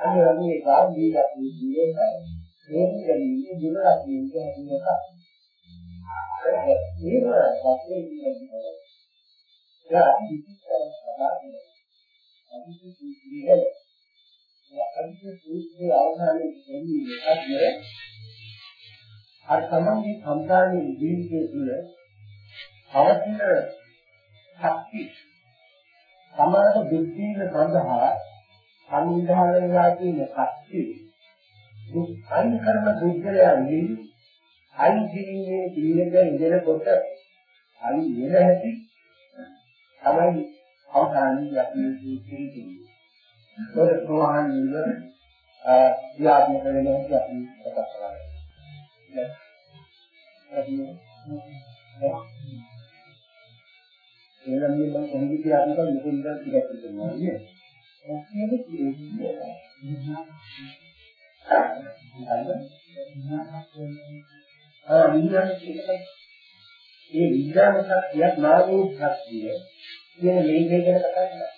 අන්න වගේ එකක් දීලා කියන්නේ මේක ගැනීම දුරක් කියන්නේ හැදිනක. ඒක පස්සේ කියන්නේ. යා ඉතිසාර සමාධිය. අදිසි කියන්නේ. අදිසි සූත්‍රයේ අවධානය දෙන්නේ මොකක්ද? අර තමන්ගේ සංසාරයේ ජීවිතයේ තුළ පවතින ශක්ති සමාන බුද්ධිය සඳහා සංවිධානය වෙලා තියෙන ශක්තිය දුක් අයින් කරන බුද්ධලයන්ගේ අයින් කිරීමේ පිළිවෙල ඉඳනකොට අයින් වෙන හැටි තමයි අවසානයේ අපි කියන්නේ. ඒක ප්‍රවාහන නිවර ක්‍රියාත්මක වෙන හැටි අපි කතා කරන්නේ. එනම් මේ මම කොහොමද ක්‍රියාත්මක මෙතෙන්ද ටිකක් කියනවා නේද? මොකද කියන්නේ? ආ විඥාන එකයි. ඒ විඥාන ශක්තියක් නාමෝ ශක්තිය කියන මේකේ ගැන කතා කරනවා.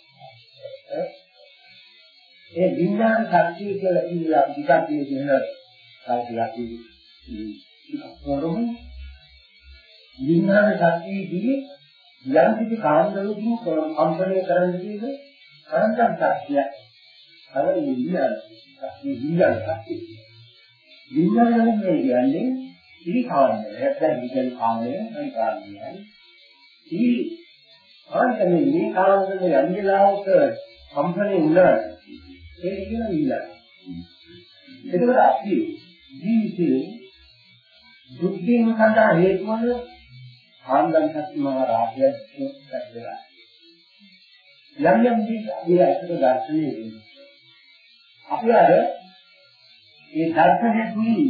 ඒ විඥාන ශක්තිය කියලා කියන්නේ අපි ටිකක් කියන කාර්යයක් වරම විඥාන ශක්තියදී යම් කිසි කාන්දරකින් කම්පණය කරන්න කියන අනන්ත ශක්තිය. අර විඥාන ශක්තිය විඥාන ශක්තිය. විඥානය කියන්නේ ඉරි කාණ්ඩය. නැත්නම් විඥාන කාණ්ඩය නෙවෙයි කාණ්ඩයයි. ඉරි කාණ්ඩනේ මේ කාණ්ඩේ යම් වෙලාවක කම්පණය වුණා. ඒක කියන විඥාන. ඒකවල අපි ජීවිතේ බුද්ධියම සඳහා හේතු වන ආන්දන් ශක්තිමහ රාජ්‍යයක් දැක්දලා. යම් යම් දේ අපි අසල දර්ශනයේ වෙනවා. අපි අර මේ දර්ශනයේදී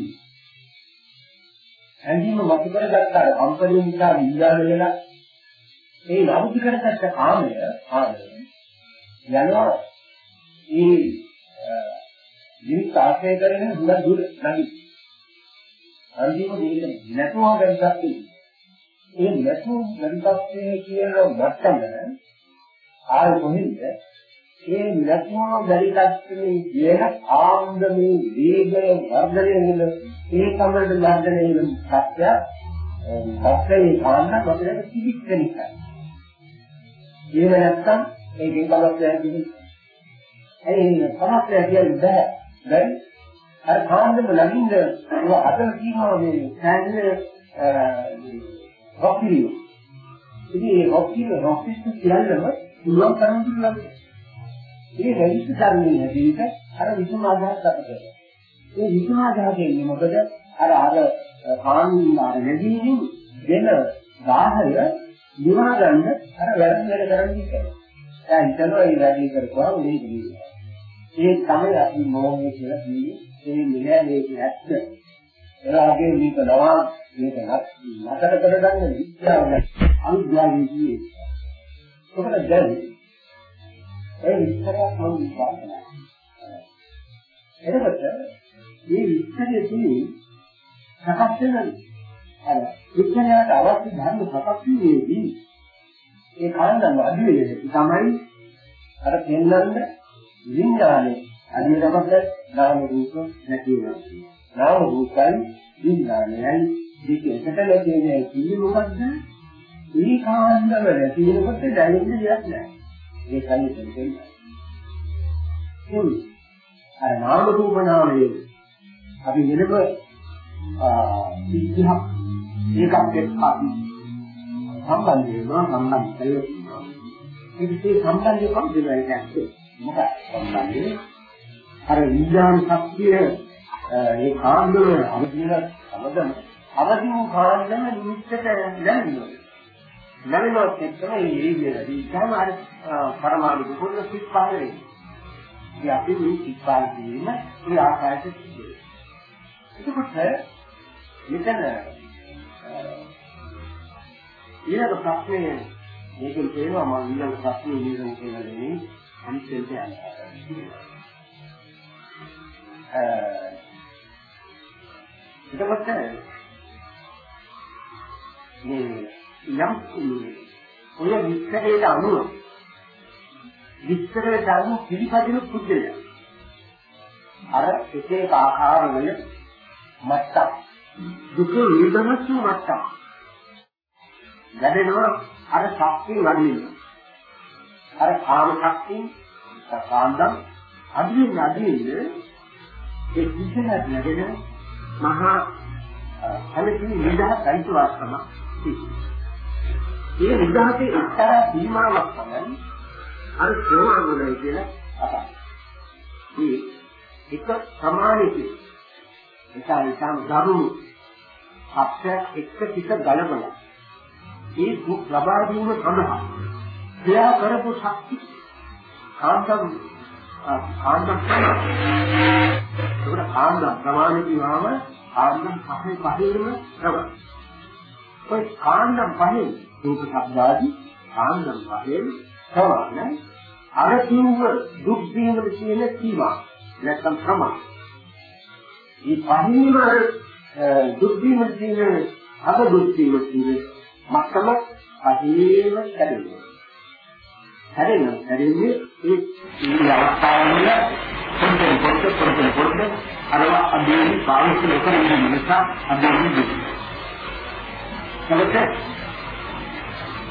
හැඳීම වතු කරගත්තා කම්පණය නිසා විඥාන වෙලා ඒ ලෞකික කරගත්ත කාමය ආරය යනවා. ඒ ජීවිත ආශ්‍රය කරගෙන දුර දුර නැගී අන්තිම දෙයක් නැතුව ගන්නත් ඒ නැතුව ගන්නත් කියන මට්ටම ආය කොහෙන්ද ඒ නැතුව බැරිකත්නේ කියන ආන්දමේ වේගය වර්ධනය වෙන ඒ සම්බන්ධ වර්ධනය වෙන සත්‍ය සත්‍යයේ කාන්න අපිට කිසිත් වෙන්නේ එහෙම නැත්නම් ඒකෙන් බලවත් යන්නේ ඒ සමස්තය කියන්නේ බෑ? බැරි අර කාන්දම ළඟින්ද ඒ අතන තියෙනවා මේ සෑහෙන රොකිරිය. ඉතින් ඒ රොකිරිය රොකිස්ට් කියන්නම පුළුවන් තරම් දුරලා. මේ රෙජිස්ටර් කරන්නේ නැතික අර විසම අදහස් අපිට. ඒ විසම අදහස් කියන්නේ මොකද? අර අර කාන්දින් අර නැදීමින් දෙන 10 දිවා ගන්න අර වැඩ වැඩ කරන්නේ කියලා. දැන් හිතනවා මේ වැඩි කරපුවා උනේ කිව්වා. ඒ තමයි අපි මොහොමේ කියලා කියන්නේ ඒ නිලයේ ඇත්ත. එලාගේ මේක නවා මේක නතර කරගන්න විද්‍යාව අනුග්‍රහණය කියේ. ඔකට දැන් ඒ විස්තරයක් මම විශ්වාසයි. එතකොට මේ විස්තරයේ තියෙන සකස් වෙන අර විඥානයට අවශ්‍ය ධර්ම සකස් වීමේදී ඒ කාණ්ඩම අධිවේද තමයි අර පෙන්වන්න විඥානේ අධිරමක නාම රූප නැති වෙනවා. නාම රූපයි විඥානයයි දෙක එකට ලැබෙන්නේ කියේ මොකද්ද? ඒ කාණ්ඩවල තියෙනකොට දැනෙන්නේ දෙයක් නැහැ. ඒකයි තේරෙන්නේ. හ්ම්. අර නාම රූප නාමයේ අපි වෙනම ආ විද්‍යාව ඒකක් එක්ක අපි සම්බන්ධ වෙනවා සම්බන්ධ කරලා ඉතින් සම්බන්ධය කොහොමද වෙන්නේ? මොකක්ද සම්බන්ධය? අර විඥාන ශක්තිය ඒ කාන්දම අවදින සමදම අවදි වූ කාන්දම නිමිත්තට දැනෙනවා. නැවෙනොත් එක්කම මේ ඉරියදී තමයි අර පරමාණු දුක සිත් පහල වෙන්නේ. ඉතින් අපි මේ සිත් පහල වීම ඒ ආකාරයට සිද්ධ වෙනවා. එතකොට මෙතන ඊළඟ ප්‍රශ්නය මේකෙන් තේරෙනවා මම ඊළඟ ප්‍රශ්නේ ඊළඟ කියලා දෙන්නේ අනිත් දෙයට යනවා. එතකොට මේ යම් ඔය විස්තරයට අනුව විස්තරයට අනුව පිළිපදින පුද්ගලයා අර එක එක ආකාර වල මට්ටම් දුකේ නිදහසු මට්ටම් ලැබෙනවා අර ශක්තිය වඩන්නේ අර කාම ශක්තිය කාන්දම් අදින්න අදින්න ඒ කිසිම නැගෙන මහා හැමතිස්සෙම නිදහස් අයිතිවාසිකම තියෙනවා. ඒ නිදහසේ එක්තරා සීමාවක් තමයි අර සෝවාන්ුණයි කියලා අපා. මේ එක සමානිතයි. ඒකයි සම් දරුණු සත්‍ය එක්ක ටික ගලපලා ඒ දුක් ලබා දීම සඳහා ක්‍රියා කරපු ශක්තිය කාන්තම් කාන්තම් තමයි කාන්තම් ප්‍රමාණිත වීම කාන්දම් පහේ පහේම ප්‍රබල. કોઈ කාන්දම් පහේ රූප ශබ්දාදී කාන්දම් පහේ සමාන අර කිව්ව දුක් දීමද කියන සීමා නැත්නම් ප්‍රමාණ. මේ පහේම අර දුක් දීමද කියන අද දුක් දීමද කියන මත්තම පහේම කැදෙනවා. හැරෙනවා. හැරෙන්නේ ඒ ඉන්දිය අවස්ථාවල පොඩ්ඩක් පොඩ්ඩක් පොඩ්ඩක් පොඩ්ඩක් අරවා අධ්‍යයනය පාවිච්චි නොකරන නිසා අධ්‍යයනය දෙන්නේ.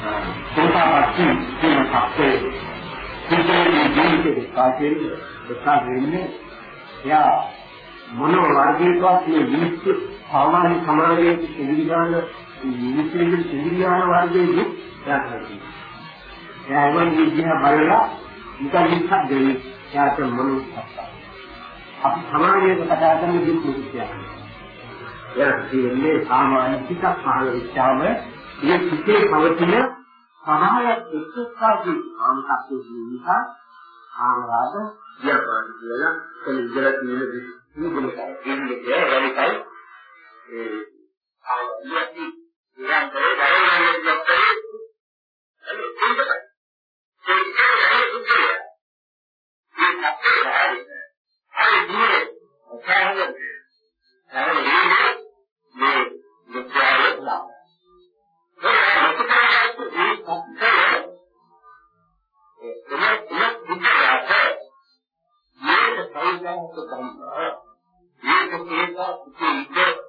එතකොට සෝතාපට්ටි කියන සත්‍යයේ සිතේ ජීවිතේ කාටේ දෙකා වෙන්නේ යා මොන වර්ගයකවත් මේ මිනිස්සු සාමාන්‍ය සමාජයේ ඉන්දියාන මිනිස්සුන්ගේ ඉන්දියාන වර්ගයේ යාත්‍රායි. එයාම විද්‍යාව බලලා නිකන් හිතක් දෙන්නේ යාට මොනවද අපි සමාජයට කතා කරන දුක් මුක්තිය. එයා කියන්නේ සාමාන්‍ය පිටක් පහළ වෙච්චාම මේ පිටේ පවතින සමායයක් එක්කකාගේ ආමකත්වයේ නිසා ආමරාග යපාන කියලා කෙනෙක් ඉඳලා තියෙන දුක ඉන්නේ ඒකයි ඒ ආයති ඉරන්තරේ ගරවන්නේ නැත්නම් එන්නේ ඒකයි ඒක තමයි දුක. මේ අපේ හරි දුරේ සාහන සාහන ඉන්නේ මේ විද්‍යාවේ ලා. ඒක අපිට මේ සත්‍යය ඒ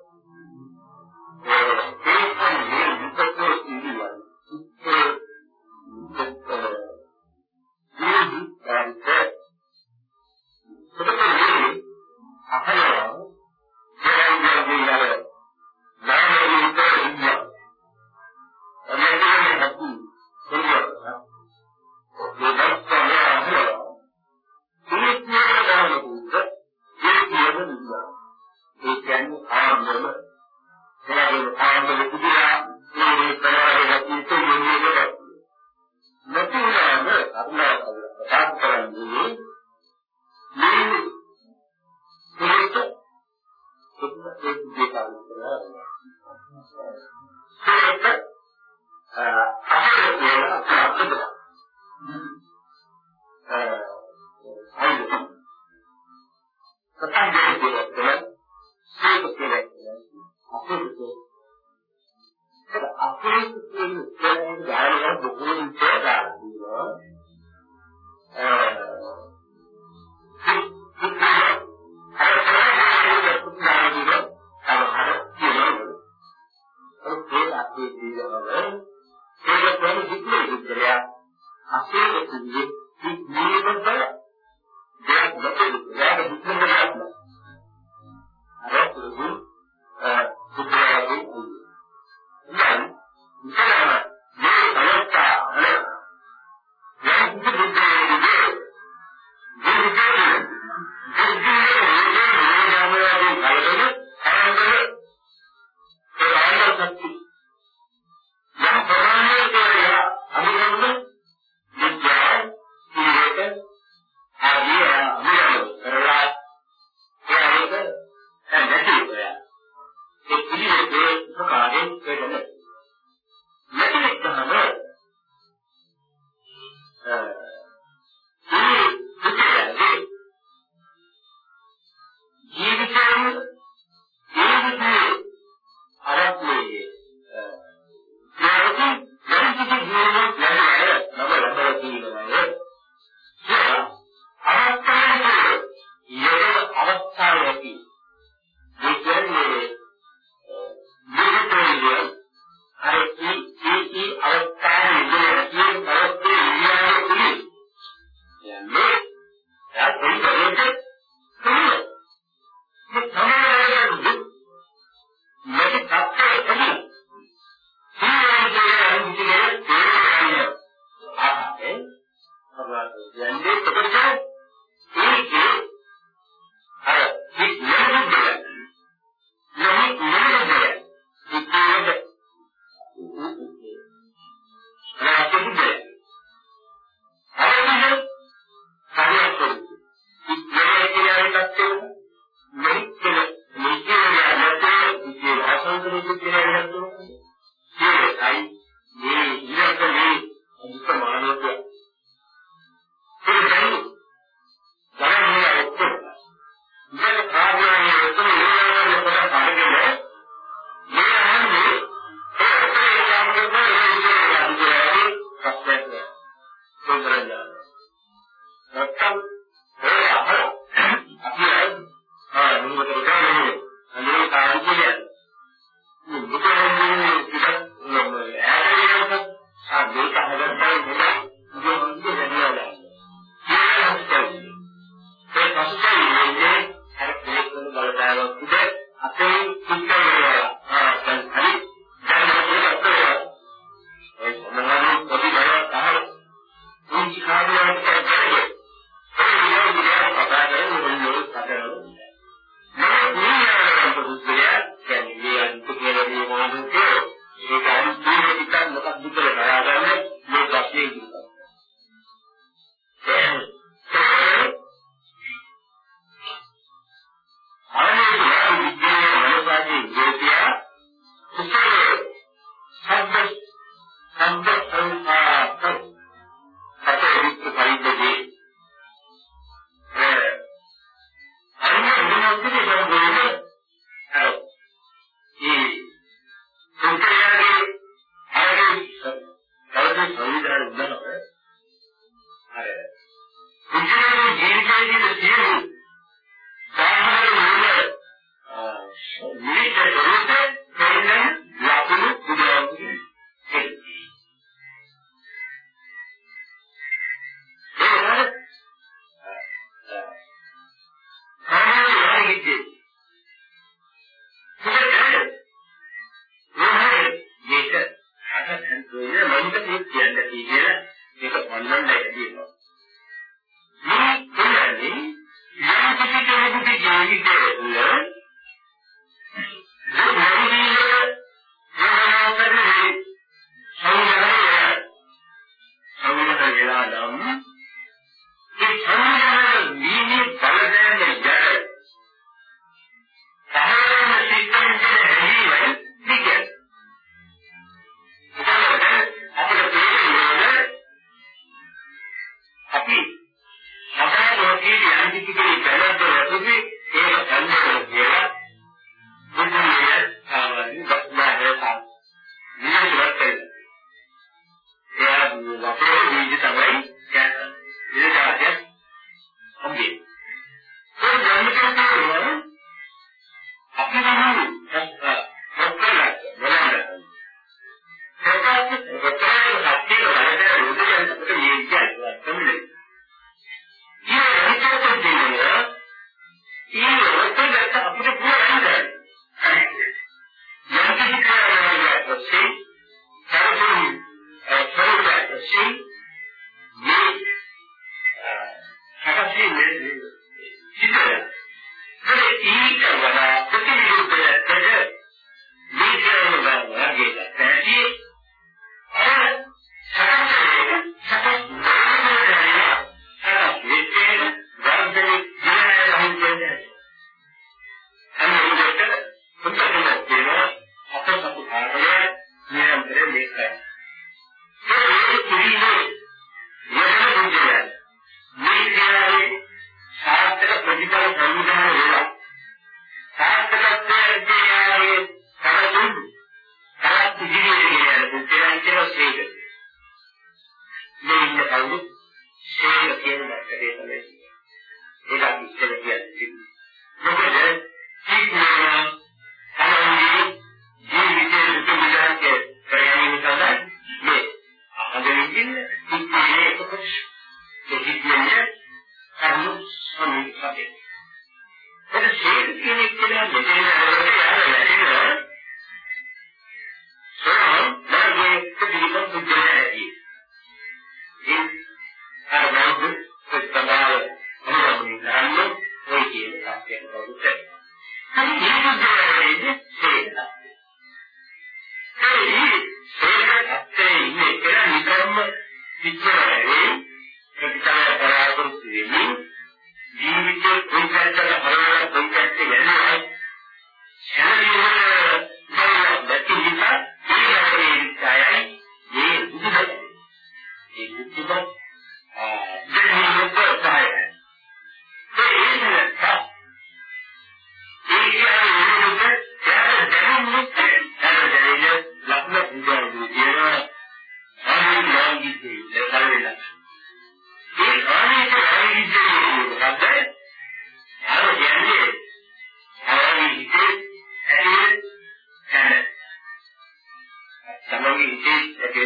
තමන්ගේ හිතේ ඇති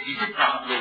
අර විදිහට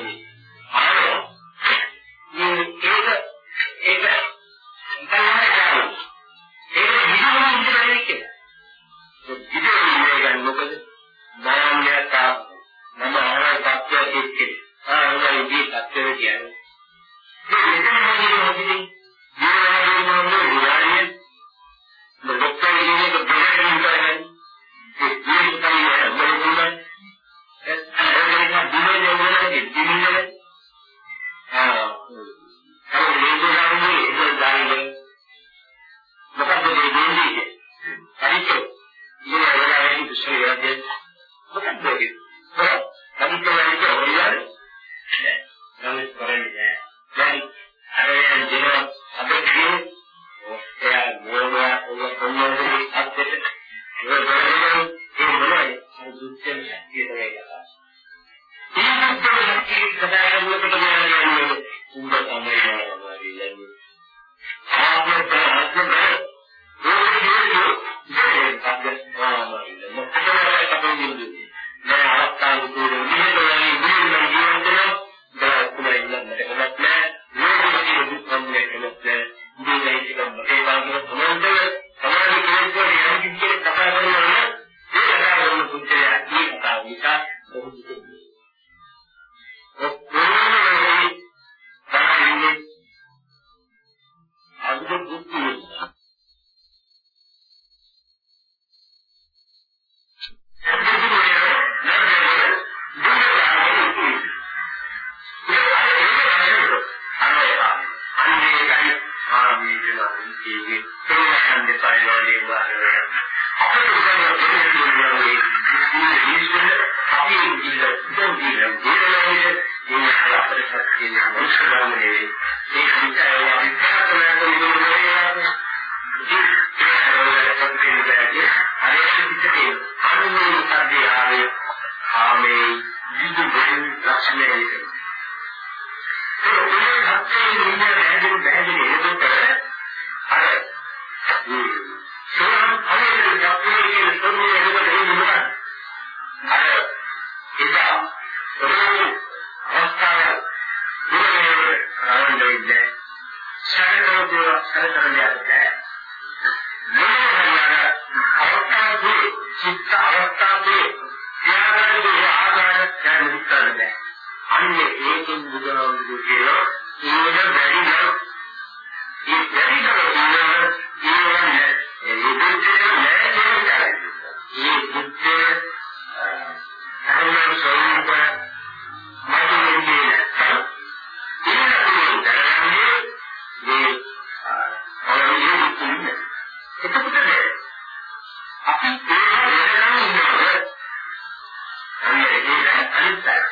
ඒක අනිත්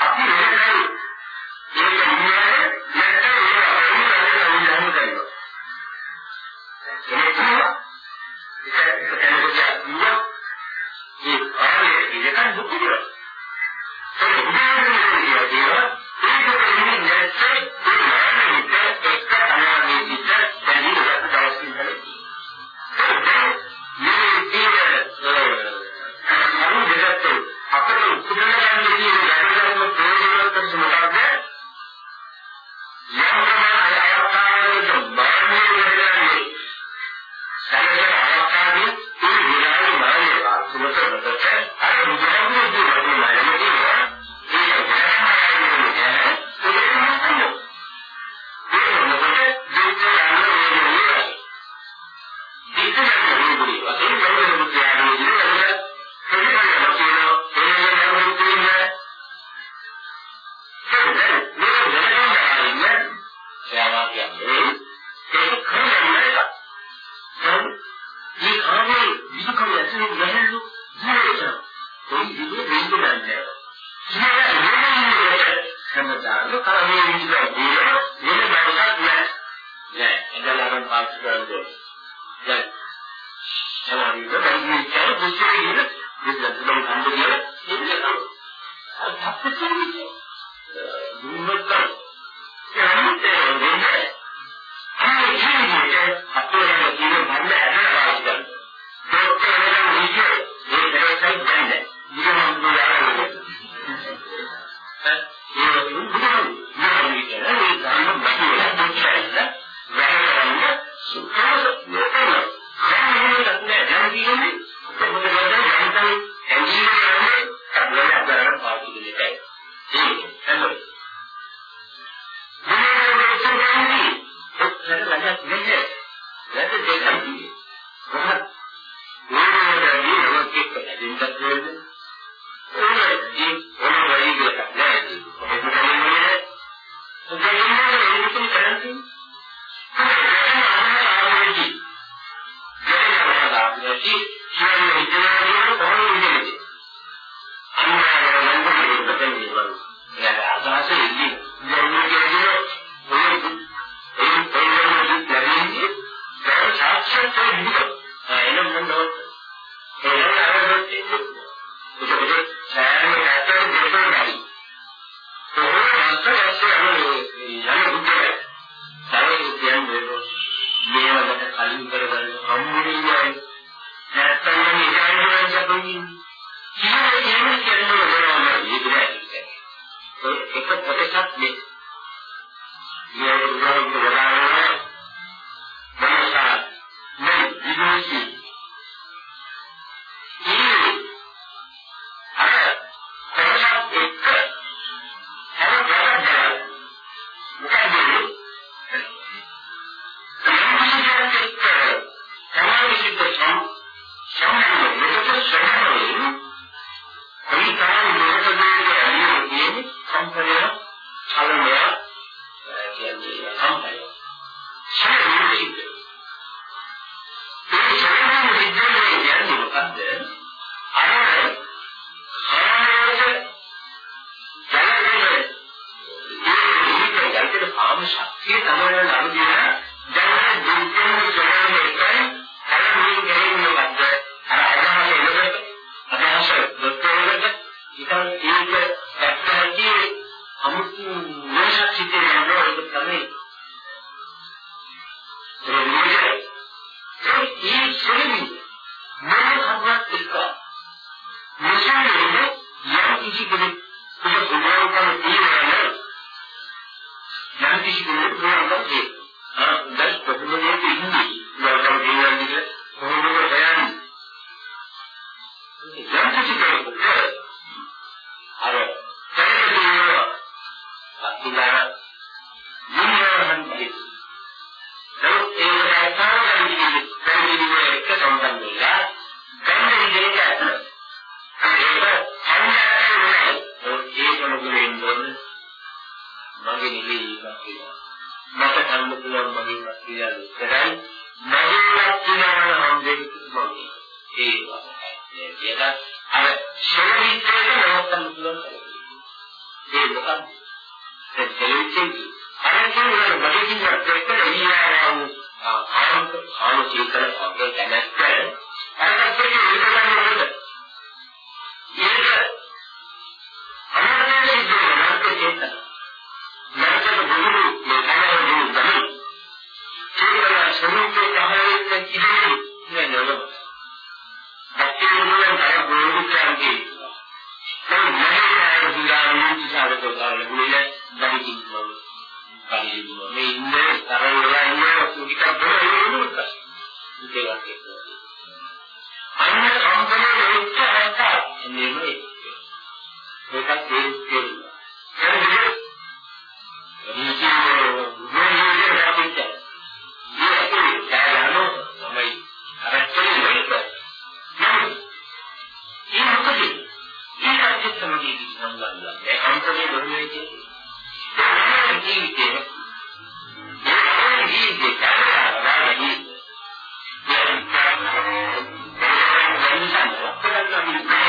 අපි වෙනම ඒක නියම ආනන්ද සාම චේතන සම්පේ දැනස්ත අරකසේ ඉඳගන්නකොට ඒක අමරණය සිද්ධ වෙනවා චේතන. නැත්නම් බුදු මේ තමයි දුන්නේ චේතන සම්පේ කහරෙත් කිදුනේ නේද අපි මොනවාද බුදු කියන්නේ මේ මහා දුරාණු සාරකතාවල ගුණය බැරි කිව්වා පරිදි මේ ඉන්නේ තරංගයන් ටිකක් බලන්න ඕනේ. ඒකත් එක්ක. අන්න සම්පූර්ණ වෙච්ච එක නෙමෙයි. ඒකත් දෙන්නේ. ඒ අන්තරේ ගොඩනැගෙන්නේ ජීවිතේ you.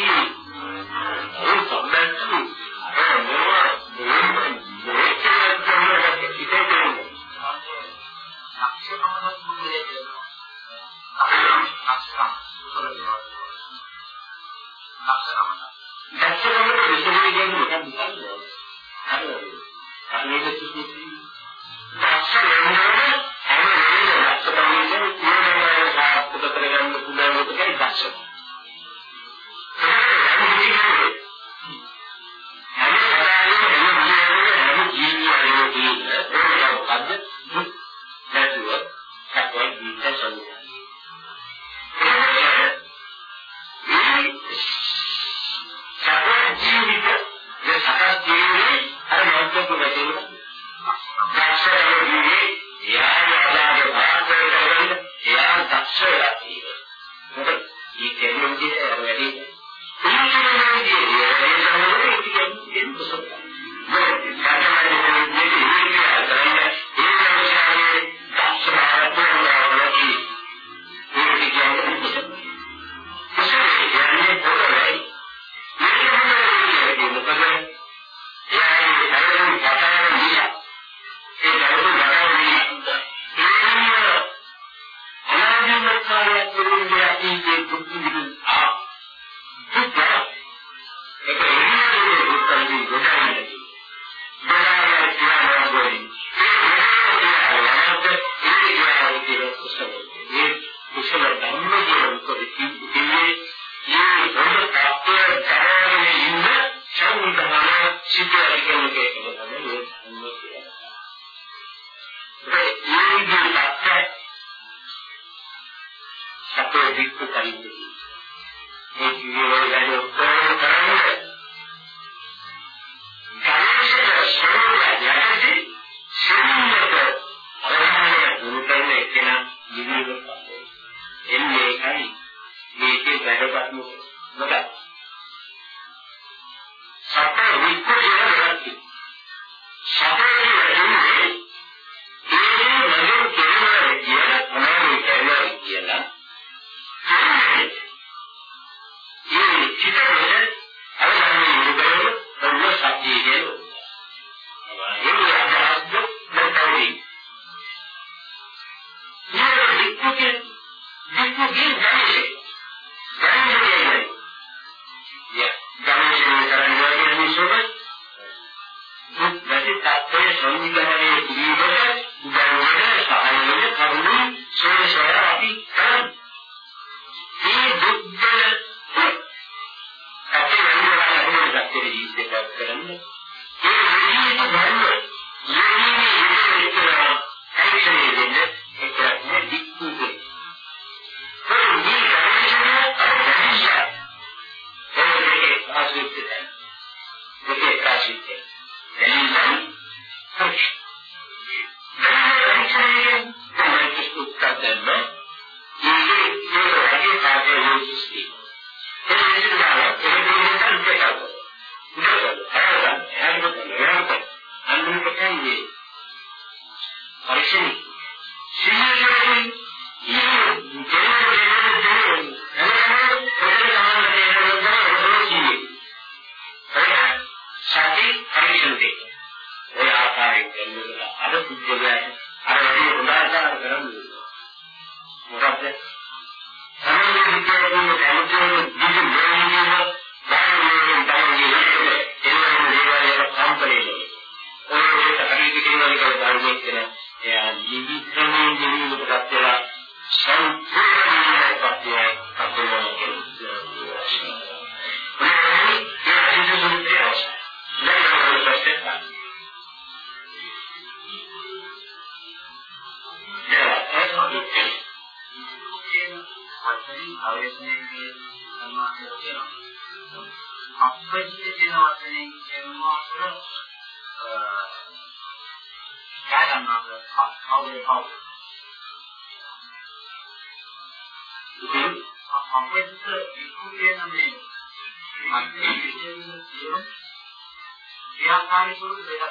ඒක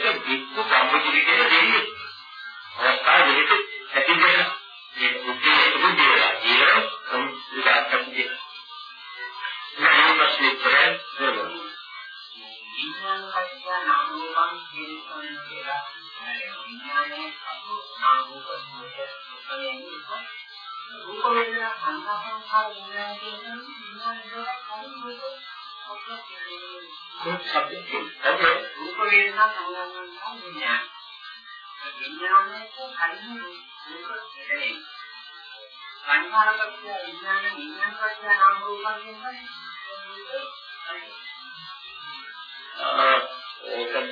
දෙක වික්ක සම්මුතිය කියන දෙන්නේ. අවස්ථාව දෙක ඇති වෙන මේ බුද්ධිය බුද්ධියලා කියන සම්පූර්ණ කප්පිය. මම ප්‍රශ්නේ කරේ නේද? විඥාන පස්සා නාම රූපං හේතුන් කියලා. විඥානයේ අසු නාම රූපස්මිත සුඛයෙන් රූප වේදනා සංඛාර සංඛාර විඥාන කියන විඥාන වල කලින් රූප රූප වේදනා සංඥා සහ විඥාන. විඥානයේ කලින් රූප දෙකයි. සංඛාරකත්‍ය විඥාන විඥාන කත්‍ය නාම රූපයන් කියන්නේ. ආ ඒකද.